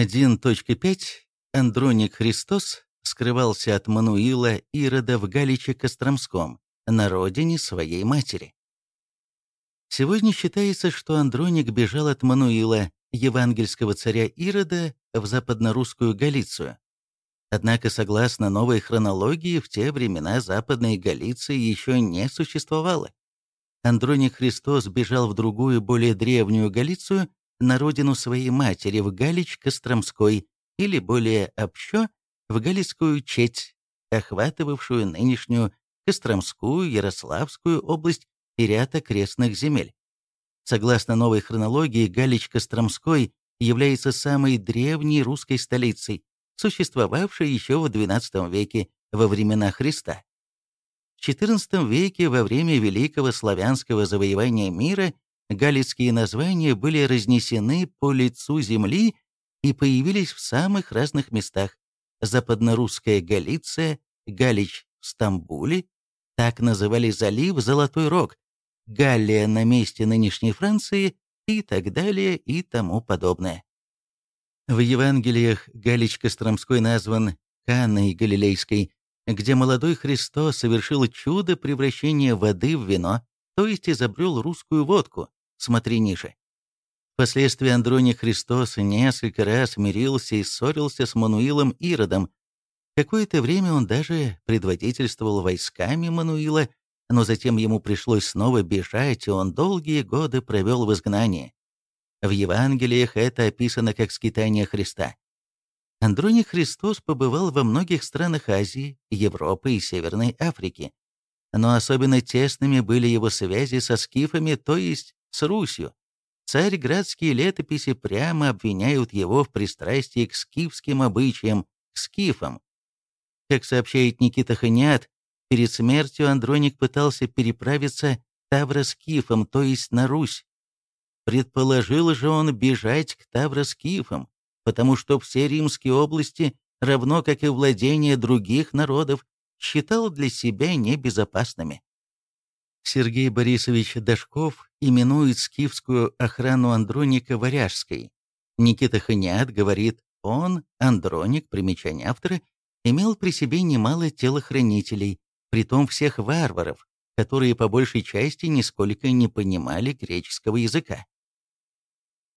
1.5 Андроник Христос скрывался от Мануила Ирода в Галиче-Костромском, на родине своей матери. Сегодня считается, что Андроник бежал от Мануила, евангельского царя Ирода, в западно-русскую Галицию. Однако, согласно новой хронологии, в те времена Западной Галиции еще не существовало. Андроник Христос бежал в другую, более древнюю Галицию, на родину своей матери, в Галич-Костромской, или более общо, в Галицкую Четь, охватывавшую нынешнюю Костромскую, Ярославскую область и ряд окрестных земель. Согласно новой хронологии, Галич-Костромской является самой древней русской столицей, существовавшей еще в XII веке, во времена Христа. В XIV веке, во время Великого славянского завоевания мира, галицкие названия были разнесены по лицу земли и появились в самых разных местах. Западнорусская Галиция, Галич в Стамбуле, так называли залив Золотой Рог, Галлия на месте нынешней Франции и так далее и тому подобное. В Евангелиях Галич Костромской назван Канной Галилейской, где молодой Христос совершил чудо превращения воды в вино, то есть изобрел русскую водку, смотри ниже. Впоследствии Андроний Христос несколько раз мирился и ссорился с Мануилом Иродом. Какое-то время он даже предводительствовал войсками Мануила, но затем ему пришлось снова бежать, и он долгие годы провел в изгнании. В Евангелиях это описано как скитание Христа. Андроний Христос побывал во многих странах Азии, Европы и Северной Африки. Но особенно тесными были его связи со скифами, то есть с Русью. Царьградские летописи прямо обвиняют его в пристрастии к скифским обычаям, к скифам. Как сообщает Никита Ханиат, Перед смертью Андроник пытался переправиться Тавроскифом, то есть на Русь. Предположил же он бежать к Тавроскифам, потому что все римские области, равно как и владения других народов, считал для себя небезопасными. Сергей Борисович Дашков именует скифскую охрану Андроника Варяжской. Никита Ханиат говорит, он, Андроник, примечание автора, имел при себе немало телохранителей, притом всех варваров, которые по большей части нисколько не понимали греческого языка.